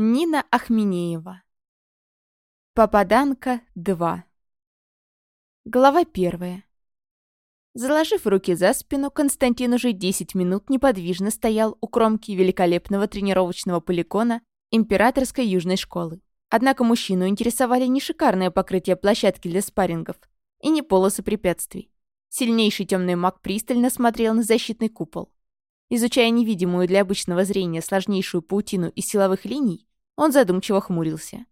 Нина Ахминеева. Попаданка 2. Глава первая. Заложив руки за спину, Константин уже 10 минут неподвижно стоял у кромки великолепного тренировочного полигона Императорской южной школы. Однако мужчину интересовали не шикарное покрытие площадки для спаррингов и не полосы препятствий. Сильнейший темный маг пристально смотрел на защитный купол. Изучая невидимую для обычного зрения сложнейшую паутину из силовых линий, он задумчиво хмурился.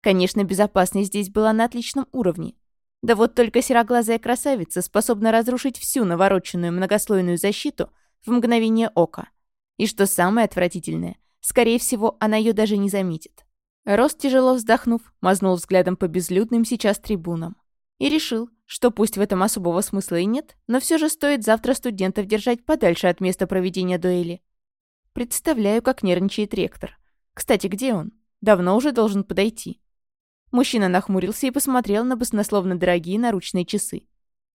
Конечно, безопасность здесь была на отличном уровне. Да вот только сероглазая красавица способна разрушить всю навороченную многослойную защиту в мгновение ока. И что самое отвратительное, скорее всего, она ее даже не заметит. Рост, тяжело вздохнув, мазнул взглядом по безлюдным сейчас трибунам. И решил, что пусть в этом особого смысла и нет, но все же стоит завтра студентов держать подальше от места проведения дуэли. Представляю, как нервничает ректор. Кстати, где он? Давно уже должен подойти. Мужчина нахмурился и посмотрел на баснословно дорогие наручные часы.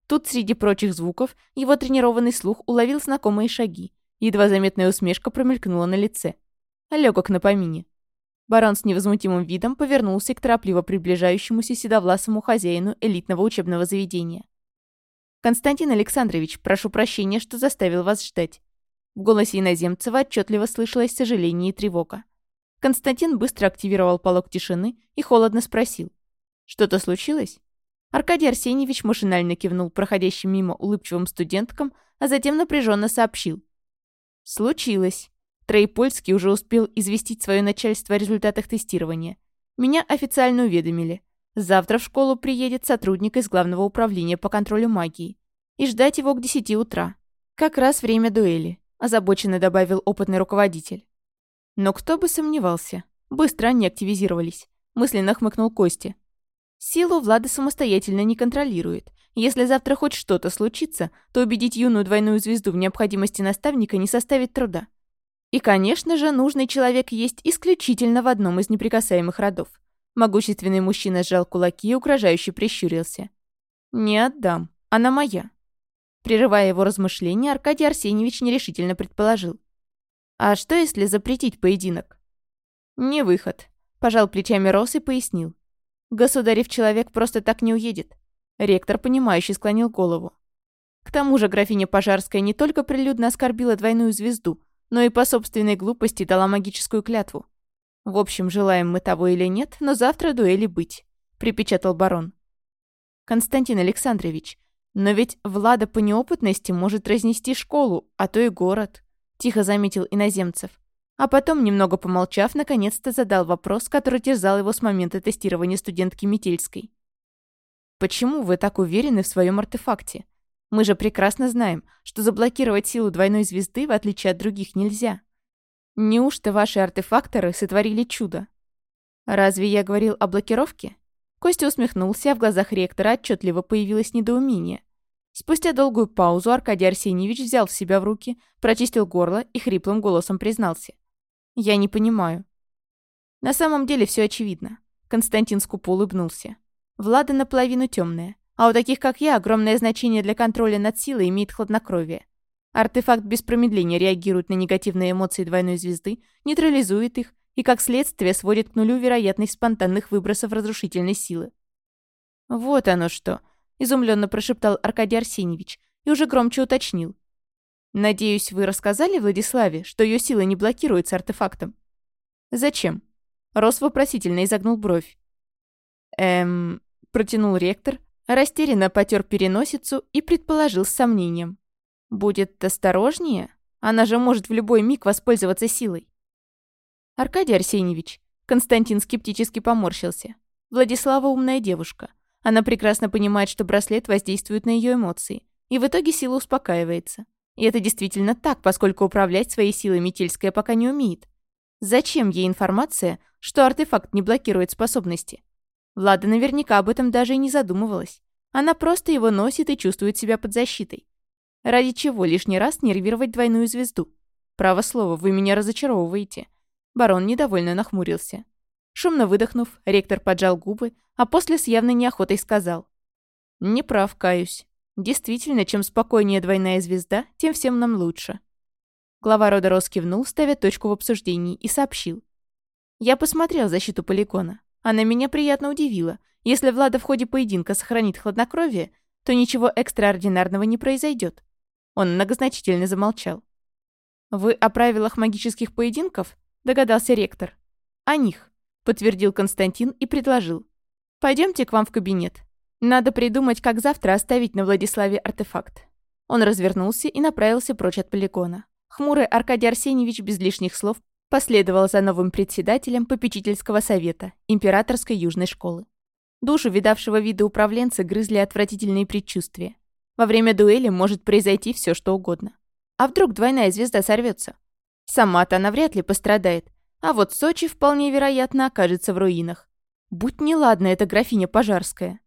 Тут, среди прочих звуков, его тренированный слух уловил знакомые шаги. Едва заметная усмешка промелькнула на лице. Легок на помине. Барон с невозмутимым видом повернулся к торопливо приближающемуся седовласому хозяину элитного учебного заведения. «Константин Александрович, прошу прощения, что заставил вас ждать». В голосе иноземцева отчетливо слышалось сожаление и тревога. Константин быстро активировал полог тишины и холодно спросил. «Что-то случилось?» Аркадий Арсеньевич машинально кивнул проходящим мимо улыбчивым студенткам, а затем напряженно сообщил. «Случилось. Троепольский уже успел известить свое начальство о результатах тестирования. Меня официально уведомили. Завтра в школу приедет сотрудник из Главного управления по контролю магии. И ждать его к 10 утра. Как раз время дуэли», – озабоченно добавил опытный руководитель. Но кто бы сомневался. Быстро они активизировались. Мысленно хмыкнул Кости. Силу Влада самостоятельно не контролирует. Если завтра хоть что-то случится, то убедить юную двойную звезду в необходимости наставника не составит труда. И, конечно же, нужный человек есть исключительно в одном из неприкасаемых родов. Могущественный мужчина сжал кулаки и угрожающе прищурился. «Не отдам. Она моя». Прерывая его размышления, Аркадий Арсеньевич нерешительно предположил. А что, если запретить поединок? Не выход. Пожал плечами Рос и пояснил. Государев человек просто так не уедет. Ректор, понимающе склонил голову. К тому же графиня Пожарская не только прилюдно оскорбила двойную звезду, но и по собственной глупости дала магическую клятву. В общем, желаем мы того или нет, но завтра дуэли быть, припечатал барон. Константин Александрович, но ведь Влада по неопытности может разнести школу, а то и город тихо заметил иноземцев. А потом, немного помолчав, наконец-то задал вопрос, который терзал его с момента тестирования студентки Метельской. «Почему вы так уверены в своем артефакте? Мы же прекрасно знаем, что заблокировать силу двойной звезды, в отличие от других, нельзя. Неужто ваши артефакторы сотворили чудо? Разве я говорил о блокировке?» Костя усмехнулся, а в глазах ректора отчетливо появилось недоумение. Спустя долгую паузу Аркадий Арсеньевич взял себя в руки, прочистил горло и хриплым голосом признался. «Я не понимаю». На самом деле все очевидно. Константин скупо улыбнулся. Влада наполовину темная, а у таких, как я, огромное значение для контроля над силой имеет хладнокровие. Артефакт без промедления реагирует на негативные эмоции двойной звезды, нейтрализует их и, как следствие, сводит к нулю вероятность спонтанных выбросов разрушительной силы. Вот оно что изумленно прошептал Аркадий Арсеньевич и уже громче уточнил. «Надеюсь, вы рассказали Владиславе, что ее сила не блокируется артефактом?» «Зачем?» Рос вопросительно изогнул бровь. «Эм...» — протянул ректор, растерянно потер переносицу и предположил с сомнением. «Будет осторожнее? Она же может в любой миг воспользоваться силой». «Аркадий Арсеньевич», — Константин скептически поморщился. «Владислава умная девушка. Она прекрасно понимает, что браслет воздействует на ее эмоции, и в итоге сила успокаивается. И это действительно так, поскольку управлять своей силой Метельская пока не умеет. Зачем ей информация, что артефакт не блокирует способности? Влада наверняка об этом даже и не задумывалась. Она просто его носит и чувствует себя под защитой. Ради чего лишний раз нервировать двойную звезду? Право слово, вы меня разочаровываете. Барон недовольно нахмурился. Шумно выдохнув, ректор поджал губы, а после с явной неохотой сказал. «Не прав, каюсь. Действительно, чем спокойнее двойная звезда, тем всем нам лучше». Глава рода Рос кивнул, ставя точку в обсуждении, и сообщил. Я посмотрел защиту полигона. Она меня приятно удивила. Если Влада в ходе поединка сохранит хладнокровие, то ничего экстраординарного не произойдет. Он многозначительно замолчал. «Вы о правилах магических поединков?» – догадался ректор. «О них», – подтвердил Константин и предложил. «Пойдемте к вам в кабинет. Надо придумать, как завтра оставить на Владиславе артефакт». Он развернулся и направился прочь от полигона. Хмурый Аркадий Арсеньевич без лишних слов последовал за новым председателем попечительского совета Императорской Южной школы. Душу видавшего вида управленца грызли отвратительные предчувствия. Во время дуэли может произойти все, что угодно. А вдруг двойная звезда сорвется? Сама-то она вряд ли пострадает, а вот Сочи вполне вероятно окажется в руинах. Будь неладна эта графиня Пожарская.